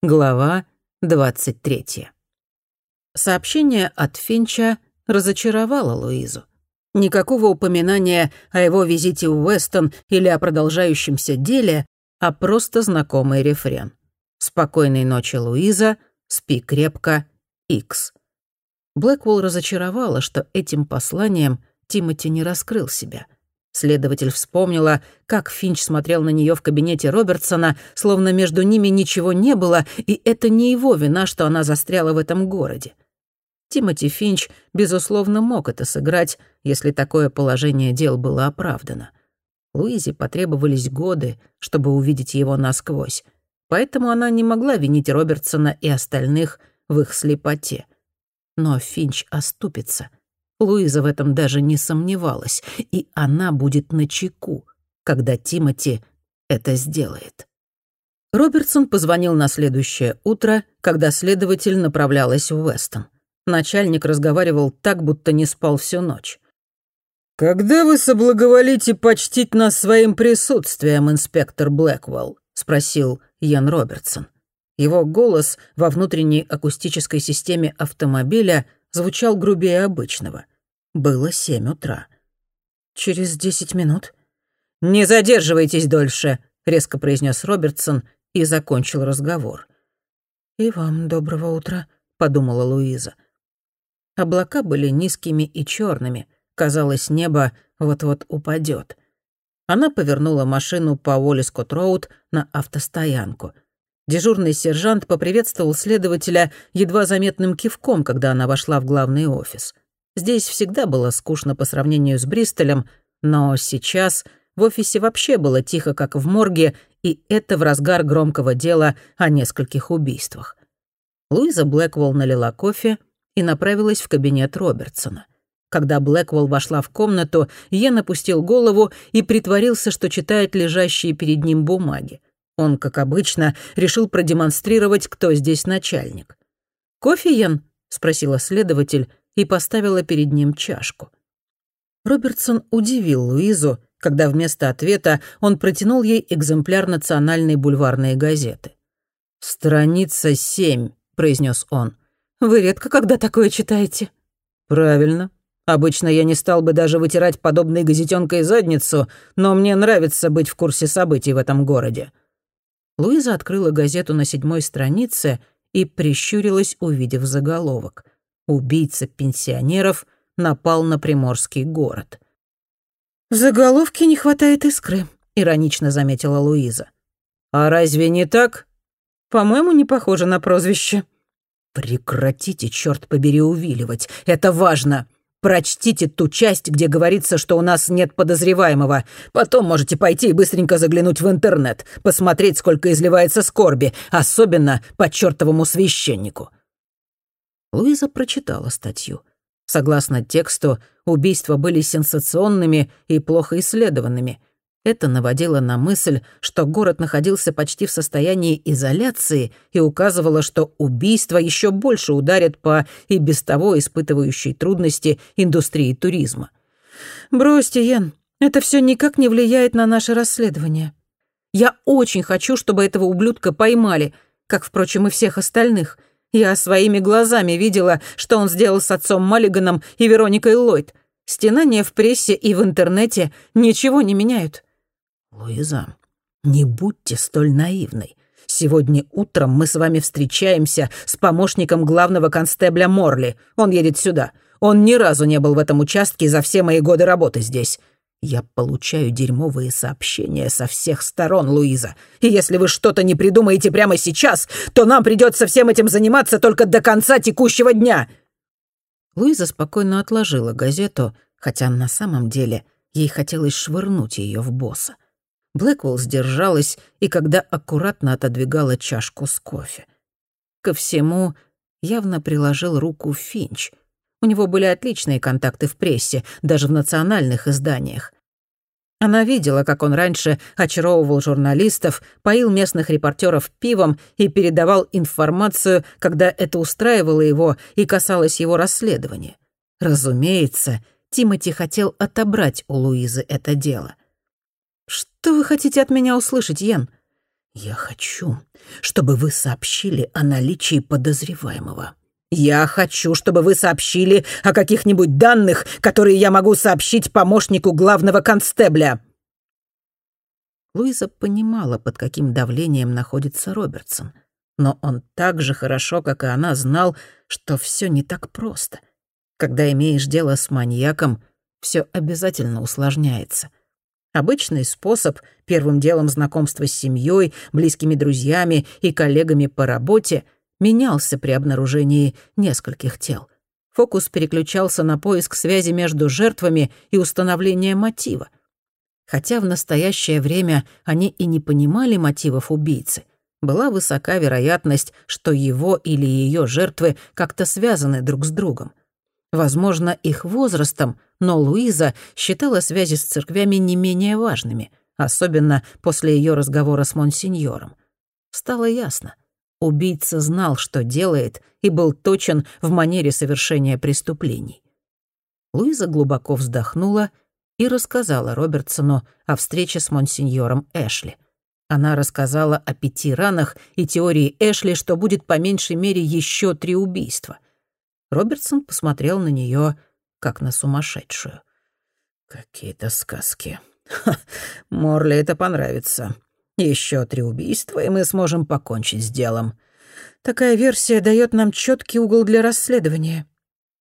Глава 23. Сообщение от Финча разочаровало Луизу. Никакого упоминания о его визите в Уэстон или о продолжающемся деле, а просто знакомый рефрен. «Спокойной ночи, Луиза, спи крепко, Икс». Блэквелл разочаровала, что этим посланием Тимоти не раскрыл себя — Следователь вспомнила, как Финч смотрел на нее в кабинете Робертсона, словно между ними ничего не было, и это не его вина, что она застряла в этом городе. Тимоти Финч, безусловно, мог это сыграть, если такое положение дел было оправдано. Луизе потребовались годы, чтобы увидеть его насквозь, поэтому она не могла винить Робертсона и остальных в их слепоте. Но Финч оступится — Луиза в этом даже не сомневалась, и она будет на чеку, когда Тимати это сделает. Робертсон позвонил на следующее утро, когда следователь направлялась в Уэстон. Начальник разговаривал так, будто не спал всю ночь. «Когда вы соблаговолите почтить нас своим присутствием, инспектор Блэквелл?» — спросил Ян Робертсон. Его голос во внутренней акустической системе автомобиля звучал грубее обычного. Было семь утра. «Через десять минут?» «Не задерживайтесь дольше», — резко произнес Робертсон и закончил разговор. «И вам доброго утра», — подумала Луиза. Облака были низкими и черными. Казалось, небо вот-вот упадет. Она повернула машину по Уоллискот-Роуд на автостоянку. Дежурный сержант поприветствовал следователя едва заметным кивком, когда она вошла в главный офис — Здесь всегда было скучно по сравнению с Бристолем, но сейчас в офисе вообще было тихо, как в морге, и это в разгар громкого дела о нескольких убийствах. Луиза Блэквелл налила кофе и направилась в кабинет Робертсона. Когда Блэквелл вошла в комнату, Йен опустил голову и притворился, что читает лежащие перед ним бумаги. Он, как обычно, решил продемонстрировать, кто здесь начальник. «Кофе, Йен?» — спросила следователь, и поставила перед ним чашку. Робертсон удивил Луизу, когда вместо ответа он протянул ей экземпляр национальной бульварной газеты. «Страница семь», — произнес он. «Вы редко когда такое читаете?» «Правильно. Обычно я не стал бы даже вытирать подобной газетенкой задницу, но мне нравится быть в курсе событий в этом городе». Луиза открыла газету на седьмой странице и прищурилась, увидев заголовок — Убийца пенсионеров напал на приморский город. «В заголовке не хватает искры», — иронично заметила Луиза. «А разве не так?» «По-моему, не похоже на прозвище». «Прекратите, черт побери, увиливать. Это важно. Прочтите ту часть, где говорится, что у нас нет подозреваемого. Потом можете пойти и быстренько заглянуть в интернет, посмотреть, сколько изливается скорби, особенно по чертовому священнику. Луиза прочитала статью. Согласно тексту, убийства были сенсационными и плохо исследованными. Это наводило на мысль, что город находился почти в состоянии изоляции и указывало, что убийства еще больше ударят по и без того испытывающей трудности индустрии туризма. «Бросьте, Йен, это все никак не влияет на наше расследование. Я очень хочу, чтобы этого ублюдка поймали, как, впрочем, и всех остальных. Я своими глазами видела, что он сделал с отцом Маллиганом и Вероникой Ллойд. Стенания в прессе и в интернете ничего не меняют». «Луиза, не будьте столь наивной. Сегодня утром мы с вами встречаемся с помощником главного констебля Морли. Он едет сюда. Он ни разу не был в этом участке за все мои годы работы здесь. Я получаю дерьмовые сообщения со всех сторон, Луиза. И если вы что-то не придумаете прямо сейчас, то нам придется всем этим заниматься только до конца текущего дня. Луиза спокойно отложила газету, хотя на самом деле ей хотелось швырнуть ее в босса. Блэквелл сдержалась и когда аккуратно отодвигала чашку с кофе. Ко всему явно приложил руку Финч — у него были отличные контакты в прессе, даже в национальных изданиях. Она видела, как он раньше очаровывал журналистов, поил местных репортеров пивом и передавал информацию, когда это устраивало его и касалось его расследования. Разумеется, Тимати хотел отобрать у Луизы это дело. «Что вы хотите от меня услышать, Йен?» «Я хочу, чтобы вы сообщили о наличии подозреваемого. Я хочу, чтобы вы сообщили о каких-нибудь данных, которые я могу сообщить помощнику главного констебля». Луиза понимала, под каким давлением находится Робертсон, но он так же хорошо, как и она, знал, что все не так просто. Когда имеешь дело с маньяком, все обязательно усложняется. Обычный способ — первым делом знакомства с семьей, близкими друзьями и коллегами по работе — менялся при обнаружении нескольких тел. Фокус переключался на поиск связи между жертвами и установление мотива. Хотя в настоящее время они и не понимали мотивов убийцы, была высока вероятность, что его или ее жертвы как-то связаны друг с другом. Возможно, их возрастом, но Луиза считала связи с церквями не менее важными, особенно после ее разговора с монсеньором. Стало ясно. Убийца знал, что делает, и был точен в манере совершения преступлений. Луиза глубоко вздохнула и рассказала Робертсону о встрече с монсеньором Эшли. Она рассказала о пяти ранах и теории Эшли, что будет по меньшей мере еще три убийства — Робертсон посмотрел на нее, как на сумасшедшую. «Какие-то сказки. Ха, Морли это понравится. Еще три убийства, и мы сможем покончить с делом. Такая версия дает нам четкий угол для расследования.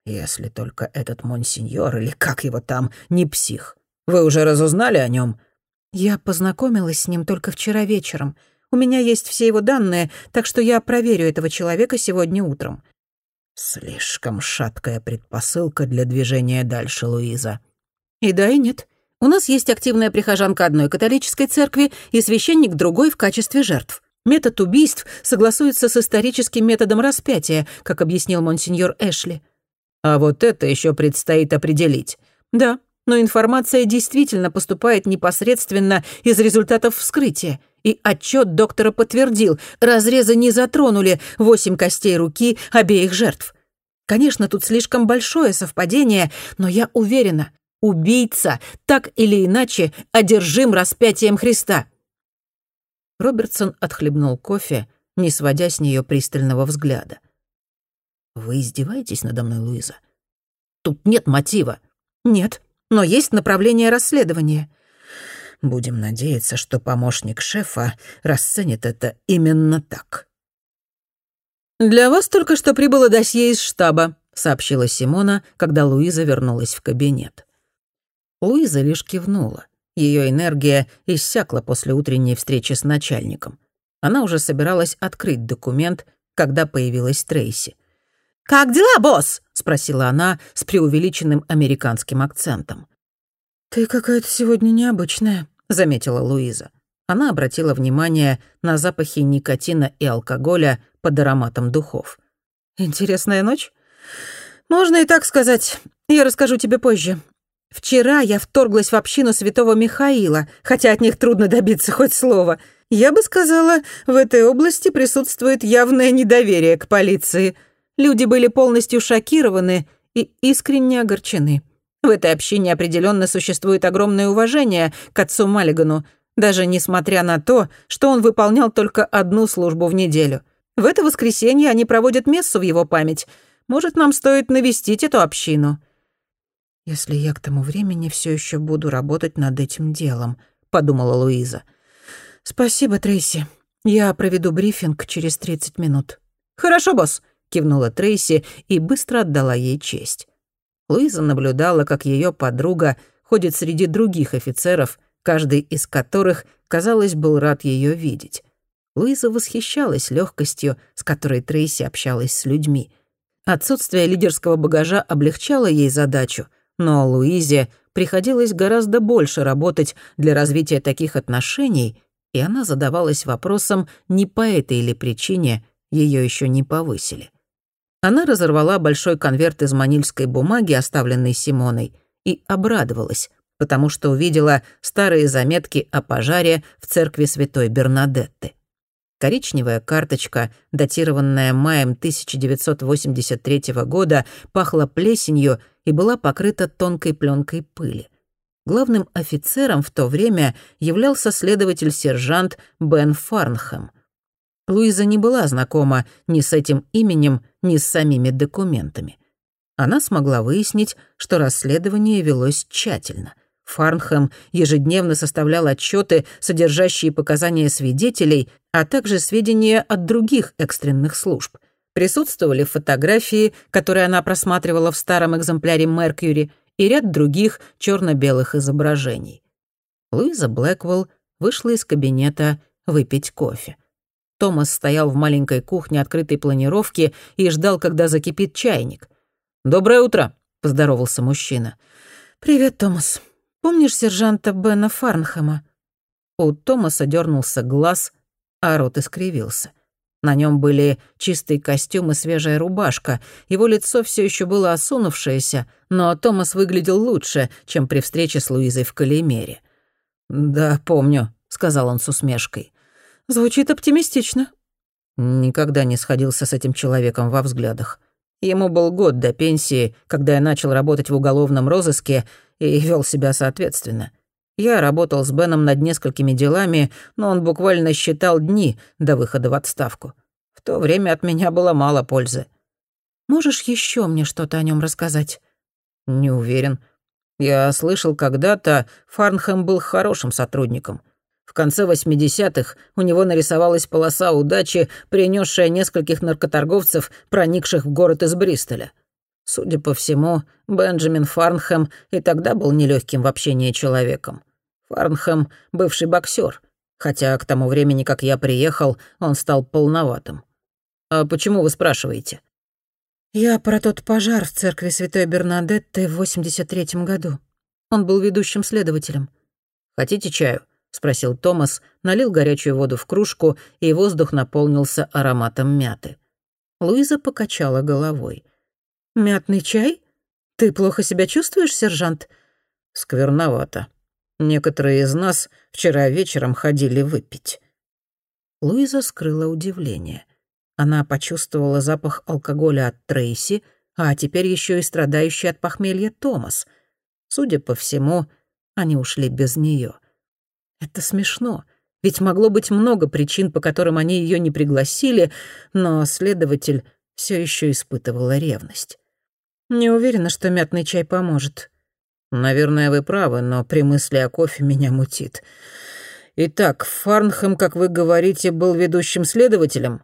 Если только этот монсеньор, или как его там, не псих. Вы уже разузнали о нем? Я познакомилась с ним только вчера вечером. У меня есть все его данные, так что я проверю этого человека сегодня утром. Слишком шаткая предпосылка для движения дальше, Луиза. И да, и нет. У нас есть активная прихожанка одной католической церкви и священник другой в качестве жертв. Метод убийств согласуется с историческим методом распятия, как объяснил монсеньор Эшли. А вот это еще предстоит определить. Да, но информация действительно поступает непосредственно из результатов вскрытия. И отчет доктора подтвердил, разрезы не затронули восемь костей руки обеих жертв. Конечно, тут слишком большое совпадение, но я уверена, убийца так или иначе одержим распятием Христа. Робертсон отхлебнул кофе, не сводя с нее пристального взгляда. «Вы издеваетесь надо мной, Луиза? Тут нет мотива». «Нет, но есть направление расследования. Будем надеяться, что помощник шефа расценит это именно так. «Для вас только что прибыло досье из штаба», — сообщила Симона, когда Луиза вернулась в кабинет. Луиза лишь кивнула. Ее энергия иссякла после утренней встречи с начальником. Она уже собиралась открыть документ, когда появилась Трейси. «Как дела, босс?» — спросила она с преувеличенным американским акцентом. «Ты какая-то сегодня необычная», — заметила Луиза. Она обратила внимание на запахи никотина и алкоголя под ароматом духов. «Интересная ночь?» «Можно и так сказать. Я расскажу тебе позже. Вчера я вторглась в общину святого Михаила, хотя от них трудно добиться хоть слова. Я бы сказала, в этой области присутствует явное недоверие к полиции. Люди были полностью шокированы и искренне огорчены. В этой общине определенно существует огромное уважение к отцу Маллигану, даже несмотря на то, что он выполнял только одну службу в неделю. В это воскресенье они проводят мессу в его память. Может, нам стоит навестить эту общину?» «Если я к тому времени все еще буду работать над этим делом», — подумала Луиза. «Спасибо, Трейси. Я проведу брифинг через 30 минут». «Хорошо, босс», — кивнула Трейси и быстро отдала ей честь. Луиза наблюдала, как ее подруга ходит среди других офицеров, каждый из которых, казалось, был рад ее видеть. Луиза восхищалась легкостью, с которой Трейси общалась с людьми. Отсутствие лидерского багажа облегчало ей задачу, но Луизе приходилось гораздо больше работать для развития таких отношений, и она задавалась вопросом, не по этой ли причине ее еще не повысили. Она разорвала большой конверт из манильской бумаги, оставленный Симоной, и обрадовалась, потому что увидела старые заметки о пожаре в церкви святой Бернадетты. Коричневая карточка, датированная маем 1983 года, пахла плесенью и была покрыта тонкой пленкой пыли. Главным офицером в то время являлся следователь-сержант Бен Фарнхэм. Луиза не была знакома ни с этим именем, ни с самими документами. Она смогла выяснить, что расследование велось тщательно. Фарнхэм ежедневно составлял отчеты, содержащие показания свидетелей, а также сведения от других экстренных служб. Присутствовали фотографии, которые она просматривала в старом экземпляре «Меркьюри», и ряд других черно-белых изображений. Луиза Блэквелл вышла из кабинета выпить кофе. Томас стоял в маленькой кухне открытой планировки и ждал, когда закипит чайник. «Доброе утро», — поздоровался мужчина. «Привет, Томас. Помнишь сержанта Бена Фарнхэма?» У Томаса дернулся глаз, а рот искривился. На нем были чистый костюм и свежая рубашка. Его лицо все еще было осунувшееся, но Томас выглядел лучше, чем при встрече с Луизой в Калимере. «Да, помню», — сказал он с усмешкой. «Звучит оптимистично». Никогда не сходился с этим человеком во взглядах. Ему был год до пенсии, когда я начал работать в уголовном розыске и вел себя соответственно. Я работал с Беном над несколькими делами, но он буквально считал дни до выхода в отставку. В то время от меня было мало пользы. Можешь еще мне что-то о нем рассказать? Не уверен. Я слышал когда-то, Фарнхэм был хорошим сотрудником. В конце 80-х у него нарисовалась полоса удачи, принесшая нескольких наркоторговцев, проникших в город из Бристоля. Судя по всему, Бенджамин Фарнхэм и тогда был нелегким в общении человеком. Фарнхэм — бывший боксер, хотя к тому времени, как я приехал, он стал полноватым. А почему вы спрашиваете? Я про тот пожар в церкви Святой Бернадетты в 83-м году. Он был ведущим следователем. Хотите чаю? спросил Томас, налил горячую воду в кружку, и воздух наполнился ароматом мяты. Луиза покачала головой. «Мятный чай? Ты плохо себя чувствуешь, сержант?» «Скверновато», Некоторые из нас вчера вечером ходили выпить». Луиза скрыла удивление. Она почувствовала запах алкоголя от Трейси, а теперь еще и страдающий от похмелья Томас. Судя по всему, они ушли без нее. Это смешно, ведь могло быть много причин, по которым они ее не пригласили, но следователь все еще испытывала ревность. «Не уверена, что мятный чай поможет», «Наверное, вы правы, но при мысли о кофе меня мутит. Итак, Фарнхэм, как вы говорите, был ведущим следователем?»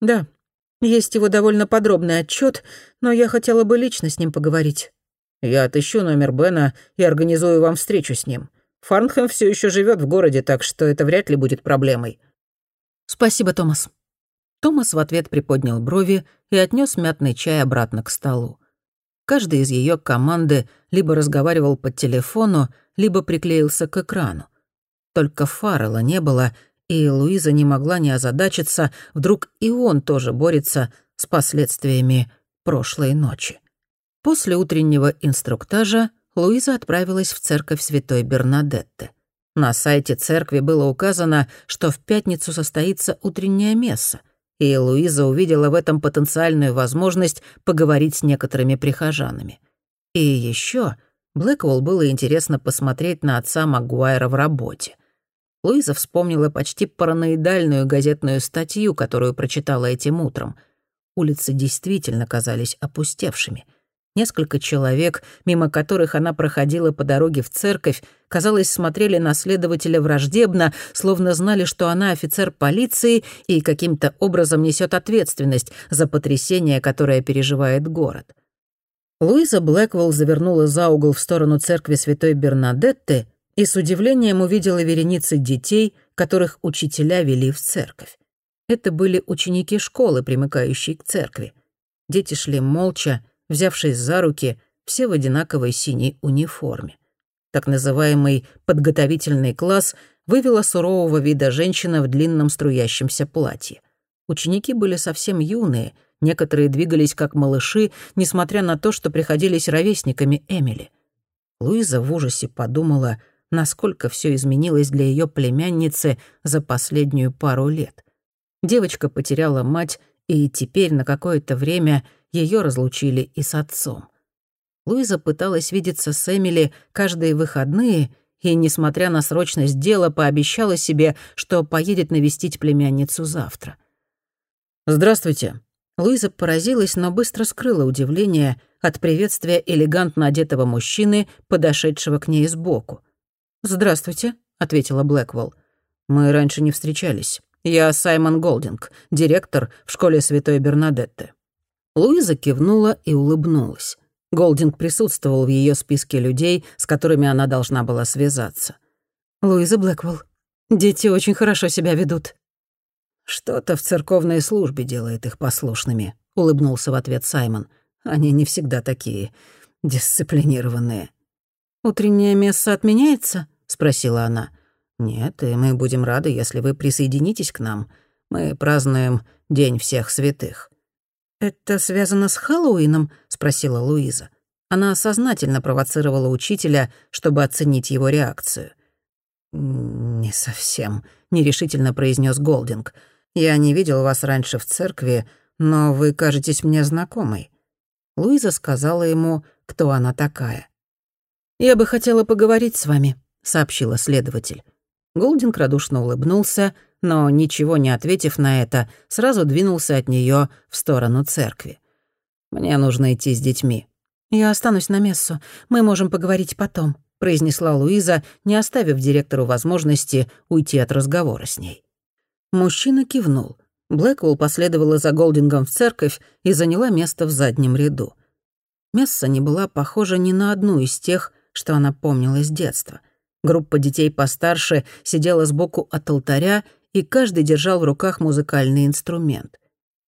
«Да. Есть его довольно подробный отчет, но я хотела бы лично с ним поговорить». «Я отыщу номер Бена и организую вам встречу с ним. Фарнхэм все еще живет в городе, так что это вряд ли будет проблемой». «Спасибо, Томас». Томас в ответ приподнял брови и отнес мятный чай обратно к столу. Каждый из ее команды либо разговаривал по телефону, либо приклеился к экрану. Только Фаррелла не было, и Луиза не могла не озадачиться, вдруг и он тоже борется с последствиями прошлой ночи. После утреннего инструктажа Луиза отправилась в церковь Святой Бернадетты. На сайте церкви было указано, что в пятницу состоится утренняя месса — и Луиза увидела в этом потенциальную возможность поговорить с некоторыми прихожанами. И еще Блэквелл было интересно посмотреть на отца Магуайра в работе. Луиза вспомнила почти параноидальную газетную статью, которую прочитала этим утром. Улицы действительно казались опустевшими — Несколько человек, мимо которых она проходила по дороге в церковь, казалось, смотрели на следователя враждебно, словно знали, что она офицер полиции и каким-то образом несет ответственность за потрясение, которое переживает город. Луиза Блэквелл завернула за угол в сторону церкви святой Бернадетты и с удивлением увидела вереницы детей, которых учителя вели в церковь. Это были ученики школы, примыкающей к церкви. Дети шли молча, взявшись за руки, все в одинаковой синей униформе. Так называемый «подготовительный класс» вывела сурового вида женщина в длинном струящемся платье. Ученики были совсем юные, некоторые двигались как малыши, несмотря на то, что приходились ровесниками Эмили. Луиза в ужасе подумала, насколько все изменилось для ее племянницы за последнюю пару лет. Девочка потеряла мать и теперь на какое-то время ее разлучили и с отцом. Луиза пыталась видеться с Эмили каждые выходные и, несмотря на срочность дела, пообещала себе, что поедет навестить племянницу завтра. «Здравствуйте». Луиза поразилась, но быстро скрыла удивление от приветствия элегантно одетого мужчины, подошедшего к ней сбоку. «Здравствуйте», — ответила Блэквелл. «Мы раньше не встречались. Я Саймон Голдинг, директор в школе Святой Бернадетты». Луиза кивнула и улыбнулась. Голдинг присутствовал в ее списке людей, с которыми она должна была связаться. «Луиза Блэквелл, дети очень хорошо себя ведут». «Что-то в церковной службе делает их послушными», — улыбнулся в ответ Саймон. «Они не всегда такие дисциплинированные». «Утренняя месса отменяется?» — спросила она. «Нет, и мы будем рады, если вы присоединитесь к нам. Мы празднуем День всех святых». «Это связано с Хэллоуином?» — спросила Луиза. Она сознательно провоцировала учителя, чтобы оценить его реакцию. «Не совсем», — нерешительно произнес Голдинг. «Я не видел вас раньше в церкви, но вы кажетесь мне знакомой». Луиза сказала ему, кто она такая. «Я бы хотела поговорить с вами», — сообщила следователь. Голдинг радушно улыбнулся, но, ничего не ответив на это, сразу двинулся от нее в сторону церкви. «Мне нужно идти с детьми». «Я останусь на мессу. Мы можем поговорить потом», — произнесла Луиза, не оставив директору возможности уйти от разговора с ней. Мужчина кивнул. Блэквелл последовала за Голдингом в церковь и заняла место в заднем ряду. Месса не была похожа ни на одну из тех, что она помнила с детства. Группа детей постарше сидела сбоку от алтаря и каждый держал в руках музыкальный инструмент.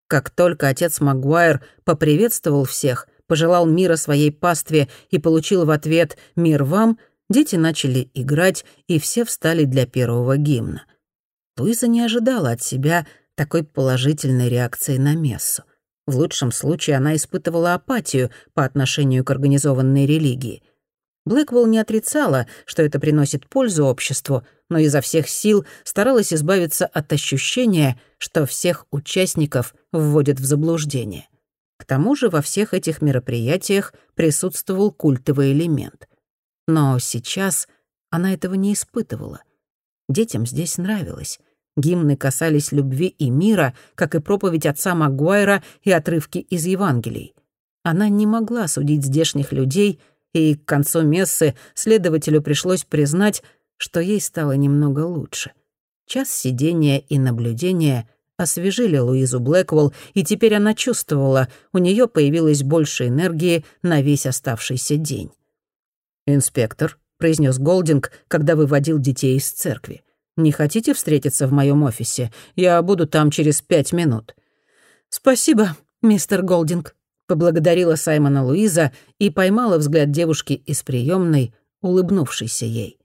Как только отец Магуайр поприветствовал всех, пожелал мира своей пастве и получил в ответ «Мир вам», дети начали играть, и все встали для первого гимна. Луиза не ожидала от себя такой положительной реакции на мессу. В лучшем случае она испытывала апатию по отношению к организованной религии — Блэквелл не отрицала, что это приносит пользу обществу, но изо всех сил старалась избавиться от ощущения, что всех участников вводят в заблуждение. К тому же во всех этих мероприятиях присутствовал культовый элемент. Но сейчас она этого не испытывала. Детям здесь нравилось. Гимны касались любви и мира, как и проповедь отца Магуайра и отрывки из Евангелий. Она не могла судить здешних людей — и к концу мессы следователю пришлось признать, что ей стало немного лучше. Час сидения и наблюдения освежили Луизу Блэквелл, и теперь она чувствовала, у нее появилось больше энергии на весь оставшийся день. «Инспектор», — произнес Голдинг, когда выводил детей из церкви, «не хотите встретиться в моем офисе? Я буду там через пять минут». «Спасибо, мистер Голдинг», поблагодарила Саймона Луиза и поймала взгляд девушки из приемной, улыбнувшейся ей.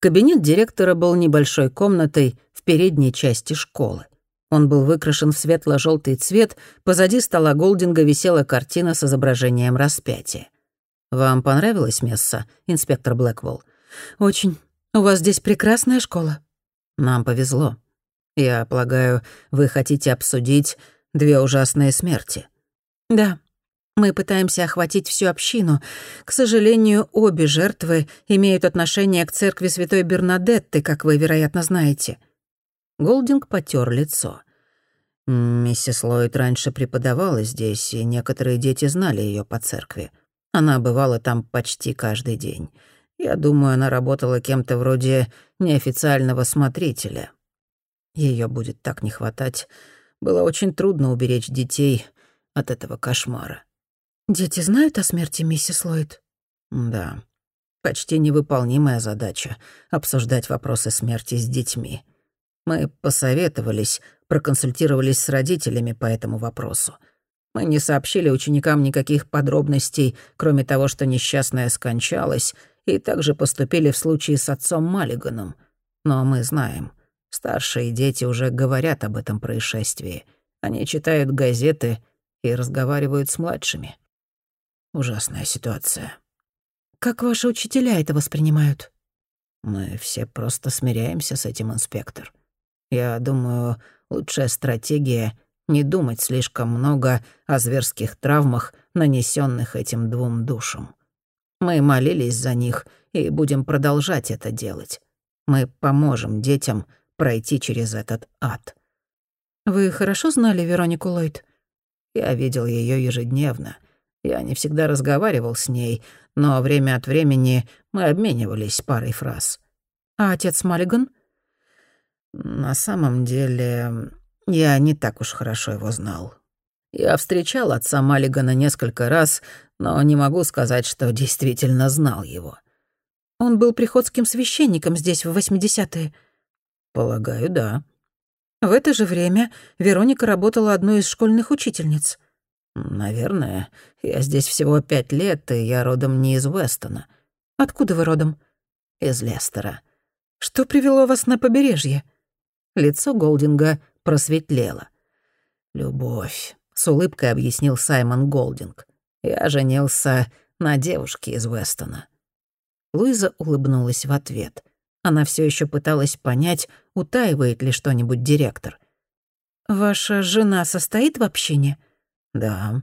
Кабинет директора был небольшой комнатой в передней части школы. Он был выкрашен в светло желтый цвет, позади стола Голдинга висела картина с изображением распятия. «Вам понравилось место, инспектор Блэквелл?» «Очень. У вас здесь прекрасная школа». «Нам повезло. Я полагаю, вы хотите обсудить две ужасные смерти». Да, мы пытаемся охватить всю общину. К сожалению, обе жертвы имеют отношение к церкви Святой Бернадетты, как вы, вероятно, знаете. Голдинг потер лицо. Миссис Ллойд раньше преподавала здесь, и некоторые дети знали ее по церкви. Она бывала там почти каждый день. Я думаю, она работала кем-то вроде неофициального смотрителя. Ее будет так не хватать. Было очень трудно уберечь детей от этого кошмара. «Дети знают о смерти миссис Ллойд?» «Да. Почти невыполнимая задача — обсуждать вопросы смерти с детьми. Мы посоветовались, проконсультировались с родителями по этому вопросу. Мы не сообщили ученикам никаких подробностей, кроме того, что несчастная скончалась, и также поступили в случае с отцом Маллиганом. Но мы знаем, старшие дети уже говорят об этом происшествии. Они читают газеты и разговаривают с младшими. Ужасная ситуация. Как ваши учителя это воспринимают? Мы все просто смиряемся с этим, инспектор. Я думаю, лучшая стратегия — не думать слишком много о зверских травмах, нанесенных этим двум душам. Мы молились за них и будем продолжать это делать. Мы поможем детям пройти через этот ад. Вы хорошо знали Веронику Ллойд? Я видел ее ежедневно. Я не всегда разговаривал с ней, но время от времени мы обменивались парой фраз. А отец Маллиган? На самом деле, я не так уж хорошо его знал. Я встречал отца Маллигана несколько раз, но не могу сказать, что действительно знал его. Он был приходским священником здесь в 80-е? Полагаю, да. В это же время Вероника работала одной из школьных учительниц. Наверное. Я здесь всего пять лет, и я родом не из Вестона. Откуда вы родом? Из Лестера. Что привело вас на побережье? Лицо Голдинга просветлело. «Любовь», — с улыбкой объяснил Саймон Голдинг. «Я женился на девушке из Вестона». Луиза улыбнулась в ответ. Она все еще пыталась понять, утаивает ли что-нибудь директор. «Ваша жена состоит в общине?» «Да.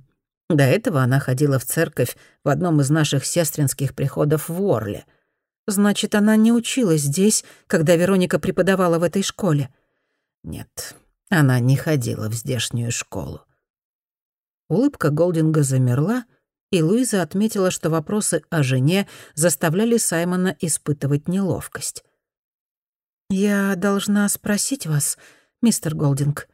До этого она ходила в церковь в одном из наших сестринских приходов в Уорле». «Значит, она не училась здесь, когда Вероника преподавала в этой школе?» «Нет, она не ходила в здешнюю школу». Улыбка Голдинга замерла, и Луиза отметила, что вопросы о жене заставляли Саймона испытывать неловкость. «Я должна спросить вас, мистер Голдинг,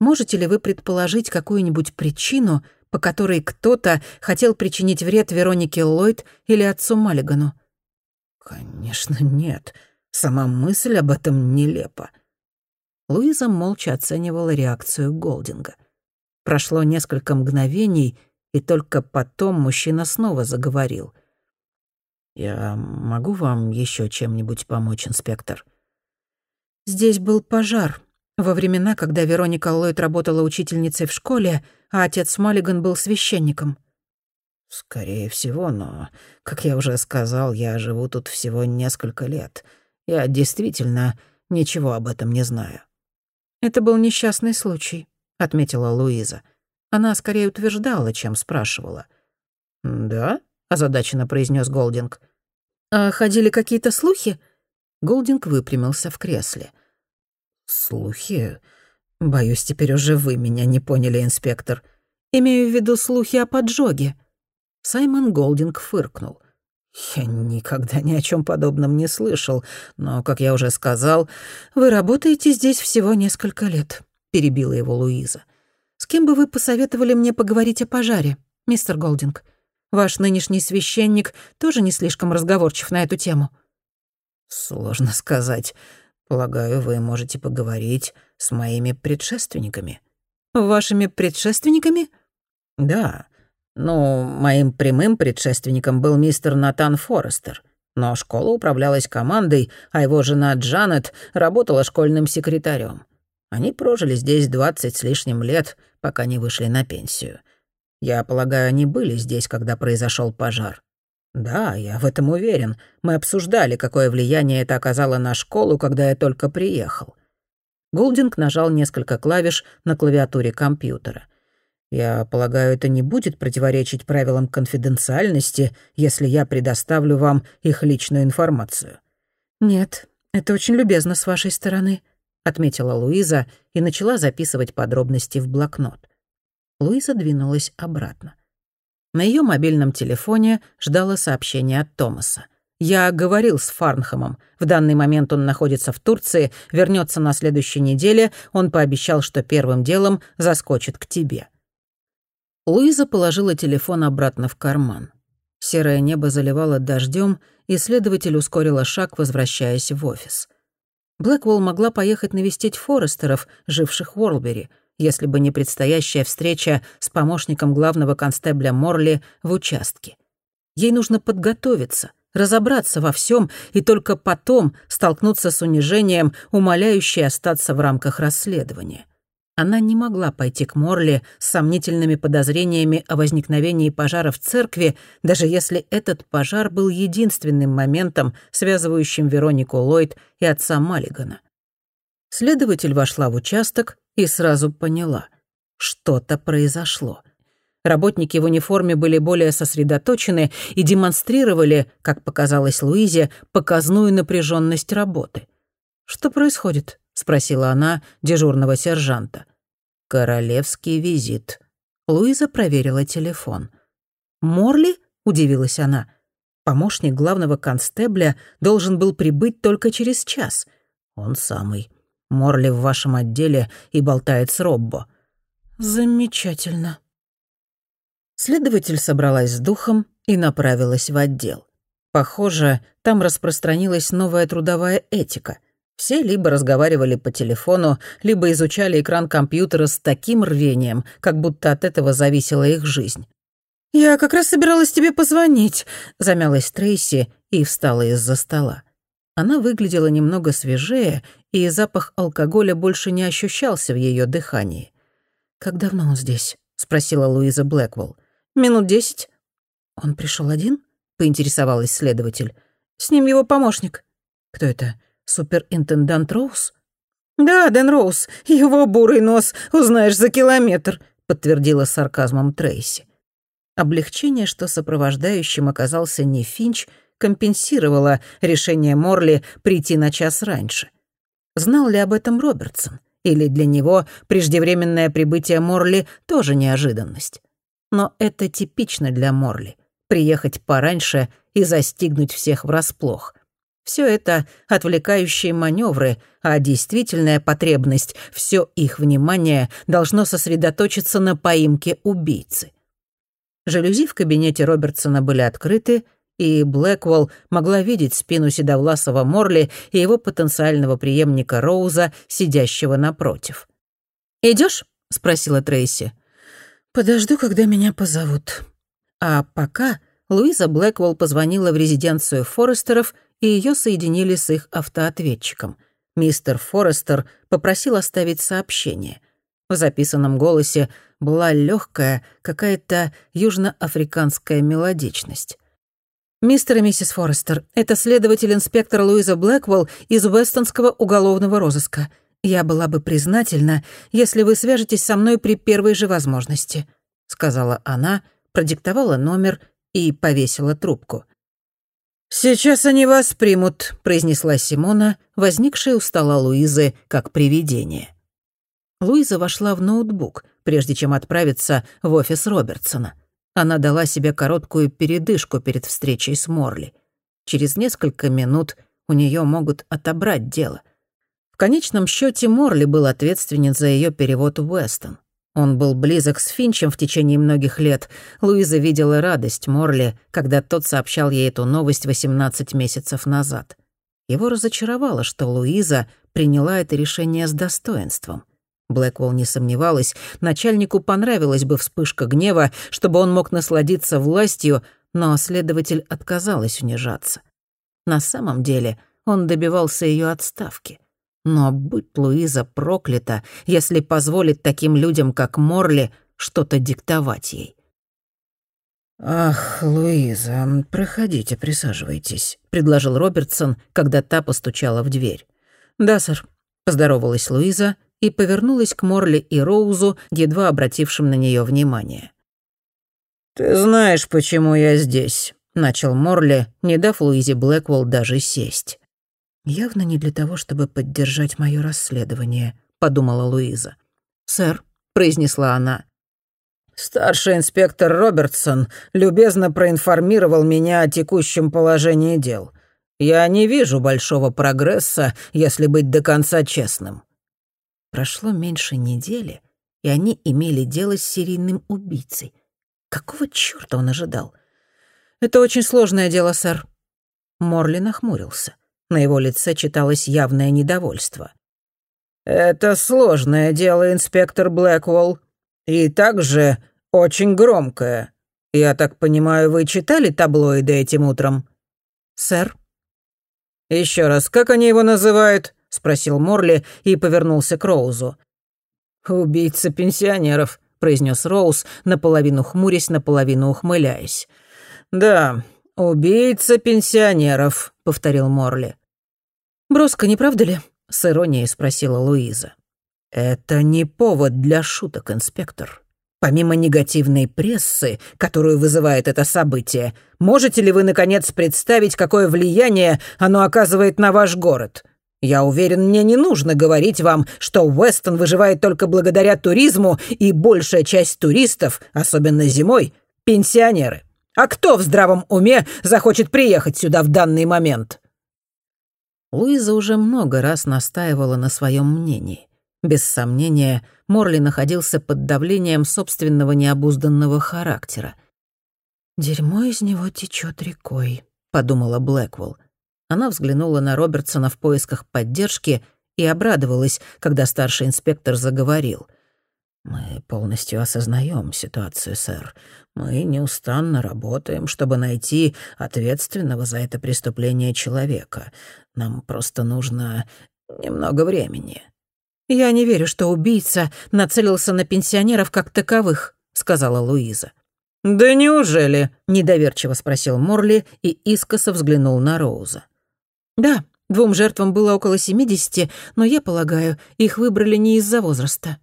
можете ли вы предположить какую-нибудь причину, по которой кто-то хотел причинить вред Веронике Ллойд или отцу Маллигану?» «Конечно, нет. Сама мысль об этом нелепа». Луиза молча оценивала реакцию Голдинга. Прошло несколько мгновений — и только потом мужчина снова заговорил. «Я могу вам еще чем-нибудь помочь, инспектор?» «Здесь был пожар. Во времена, когда Вероника Ллойд работала учительницей в школе, а отец Маллиган был священником». «Скорее всего, но, как я уже сказал, я живу тут всего несколько лет. Я действительно ничего об этом не знаю». «Это был несчастный случай», — отметила Луиза. Она скорее утверждала, чем спрашивала. «Да?» — озадаченно произнес Голдинг. «А ходили какие-то слухи?» Голдинг выпрямился в кресле. «Слухи? Боюсь, теперь уже вы меня не поняли, инспектор. Имею в виду слухи о поджоге». Саймон Голдинг фыркнул. «Я никогда ни о чем подобном не слышал, но, как я уже сказал, вы работаете здесь всего несколько лет», — перебила его Луиза. С кем бы вы посоветовали мне поговорить о пожаре, мистер Голдинг? Ваш нынешний священник тоже не слишком разговорчив на эту тему». «Сложно сказать. Полагаю, вы можете поговорить с моими предшественниками». «Вашими предшественниками?» «Да. Ну, моим прямым предшественником был мистер Натан Форестер. Но школа управлялась командой, а его жена Джанет работала школьным секретарем. Они прожили здесь двадцать с лишним лет, пока не вышли на пенсию. Я полагаю, они были здесь, когда произошел пожар. Да, я в этом уверен. Мы обсуждали, какое влияние это оказало на школу, когда я только приехал. Голдинг нажал несколько клавиш на клавиатуре компьютера. Я полагаю, это не будет противоречить правилам конфиденциальности, если я предоставлю вам их личную информацию. Нет, это очень любезно с вашей стороны, — отметила Луиза и начала записывать подробности в блокнот. Луиза двинулась обратно. На ее мобильном телефоне ждало сообщение от Томаса. «Я говорил с Фарнхэмом. В данный момент он находится в Турции, вернется на следующей неделе. Он пообещал, что первым делом заскочит к тебе». Луиза положила телефон обратно в карман. Серое небо заливало дождем, и следователь ускорила шаг, возвращаясь в офис. Блэквелл могла поехать навестить Форестеров, живших в Уорлбери, если бы не предстоящая встреча с помощником главного констебля Морли в участке. Ей нужно подготовиться, разобраться во всем и только потом столкнуться с унижением, умоляющей остаться в рамках расследования. Она не могла пойти к Морли с сомнительными подозрениями о возникновении пожара в церкви, даже если этот пожар был единственным моментом, связывающим Веронику Ллойд и отца Маллигана. Следователь вошла в участок и сразу поняла. Что-то произошло. Работники в униформе были более сосредоточены и демонстрировали, как показалось Луизе, показную напряженность работы. «Что происходит?» — спросила она дежурного сержанта. «Королевский визит». Луиза проверила телефон. «Морли?» — удивилась она. Помощник главного констебля должен был прибыть только через час. Он самый. Морли в вашем отделе и болтает с Роббо. Замечательно. Следователь собралась с духом и направилась в отдел. Похоже, там распространилась новая трудовая этика. Все либо разговаривали по телефону, либо изучали экран компьютера с таким рвением, как будто от этого зависела их жизнь. «Я как раз собиралась тебе позвонить», — замялась Трейси и встала из-за стола. Она выглядела немного свежее, и запах алкоголя больше не ощущался в ее дыхании. «Как давно он здесь?» — спросила Луиза Блэквелл. «Минут десять». «Он пришел один?» — поинтересовалась следователь. «С ним его помощник». «Кто это? Суперинтендант Роуз?» «Да, Дэн Роуз. Его бурый нос узнаешь за километр», — подтвердила сарказмом Трейси. Облегчение, что сопровождающим оказался не Финч, компенсировало решение Морли прийти на час раньше. Знал ли об этом Робертсон? Или для него преждевременное прибытие Морли тоже неожиданность? Но это типично для Морли — приехать пораньше и застигнуть всех врасплох. Все это отвлекающие маневры, а действительная потребность, все их внимание должно сосредоточиться на поимке убийцы. Жалюзи в кабинете Робертсона были открыты, и Блэквелл могла видеть спину седовласого Морли и его потенциального преемника Роуза, сидящего напротив. «Идёшь?» — спросила Трейси. «Подожду, когда меня позовут». А пока Луиза Блэквелл позвонила в резиденцию Форестеров, и ее соединили с их автоответчиком. Мистер Форестер попросил оставить сообщение. В записанном голосе была легкая, какая-то южноафриканская мелодичность. «Мистер и миссис Форестер, это следователь-инспектор Луиза Блэквелл из Вестонского уголовного розыска. «Я была бы признательна, если вы свяжетесь со мной при первой же возможности», — сказала она, продиктовала номер и повесила трубку. «Сейчас они вас примут», — произнесла Симона, возникшая у стола Луизы как привидение. Луиза вошла в ноутбук, прежде чем отправиться в офис Робертсона. Она дала себе короткую передышку перед встречей с Морли. Через несколько минут у нее могут отобрать дело — в конечном счете Морли был ответственен за ее перевод в Уэстон. Он был близок с Финчем в течение многих лет. Луиза видела радость Морли, когда тот сообщал ей эту новость 18 месяцев назад. Его разочаровало, что Луиза приняла это решение с достоинством. Блэквелл не сомневалась, начальнику понравилась бы вспышка гнева, чтобы он мог насладиться властью, но следователь отказалась унижаться. На самом деле он добивался ее отставки. Но будь Луиза проклята, если позволит таким людям, как Морли, что-то диктовать ей. «Ах, Луиза, проходите, присаживайтесь», — предложил Робертсон, когда та постучала в дверь. «Да, сэр», — поздоровалась Луиза и повернулась к Морли и Роузу, едва обратившим на нее внимание. «Ты знаешь, почему я здесь», — начал Морли, не дав Луизе Блэквелл даже сесть. «Явно не для того, чтобы поддержать моё расследование», — подумала Луиза. «Сэр», — произнесла она. «Старший инспектор Робертсон любезно проинформировал меня о текущем положении дел. Я не вижу большого прогресса, если быть до конца честным». Прошло меньше недели, и они имели дело с серийным убийцей. Какого чёрта он ожидал? «Это очень сложное дело, сэр». Морли нахмурился. На его лице читалось явное недовольство. «Это сложное дело, инспектор Блэквелл. И также очень громкое. Я так понимаю, вы читали таблоиды этим утром?» «Сэр?» Еще раз, как они его называют?» — спросил Морли и повернулся к Роузу. «Убийца пенсионеров», — произнес Роуз, наполовину хмурясь, наполовину ухмыляясь. «Да, убийца пенсионеров», — повторил Морли. «Броско, не правда ли?» — с иронией спросила Луиза. «Это не повод для шуток, инспектор. Помимо негативной прессы, которую вызывает это событие, можете ли вы, наконец, представить, какое влияние оно оказывает на ваш город? Я уверен, мне не нужно говорить вам, что Уэстон выживает только благодаря туризму, и большая часть туристов, особенно зимой, — пенсионеры. А кто в здравом уме захочет приехать сюда в данный момент?» Луиза уже много раз настаивала на своем мнении. Без сомнения, Морли находился под давлением собственного необузданного характера. «Дерьмо из него течет рекой», — подумала Блэквелл. Она взглянула на Робертсона в поисках поддержки и обрадовалась, когда старший инспектор заговорил. «Мы полностью осознаем ситуацию, сэр. Мы неустанно работаем, чтобы найти ответственного за это преступление человека. Нам просто нужно немного времени». «Я не верю, что убийца нацелился на пенсионеров как таковых», — сказала Луиза. «Да неужели?» — недоверчиво спросил Морли и искоса взглянул на Роуза. «Да, двум жертвам было около семидесяти, но я полагаю, их выбрали не из-за возраста».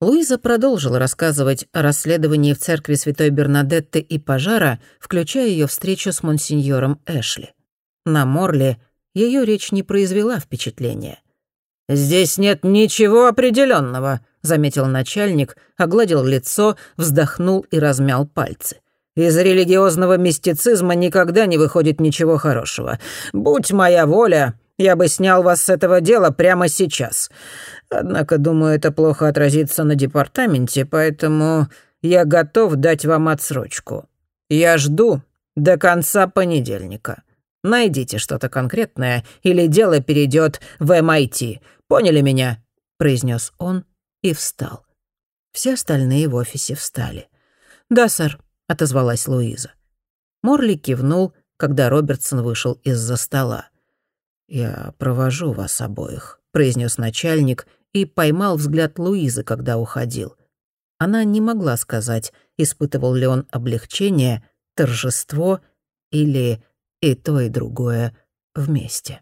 Луиза продолжила рассказывать о расследовании в церкви Святой Бернадетты и пожара, включая ее встречу с монсеньором Эшли. На Морли ее речь не произвела впечатления — «Здесь нет ничего определенного, заметил начальник, огладил лицо, вздохнул и размял пальцы. «Из религиозного мистицизма никогда не выходит ничего хорошего. Будь моя воля, я бы снял вас с этого дела прямо сейчас. Однако, думаю, это плохо отразится на департаменте, поэтому я готов дать вам отсрочку. Я жду до конца понедельника. Найдите что-то конкретное, или дело перейдет в MIT. Поняли меня?» — произнес он и встал. Все остальные в офисе встали. «Да, сэр», — отозвалась Луиза. Морли кивнул, когда Робертсон вышел из-за стола. «Я провожу вас обоих», — произнес начальник и поймал взгляд Луизы, когда уходил. Она не могла сказать, испытывал ли он облегчение, торжество или и то, и другое вместе.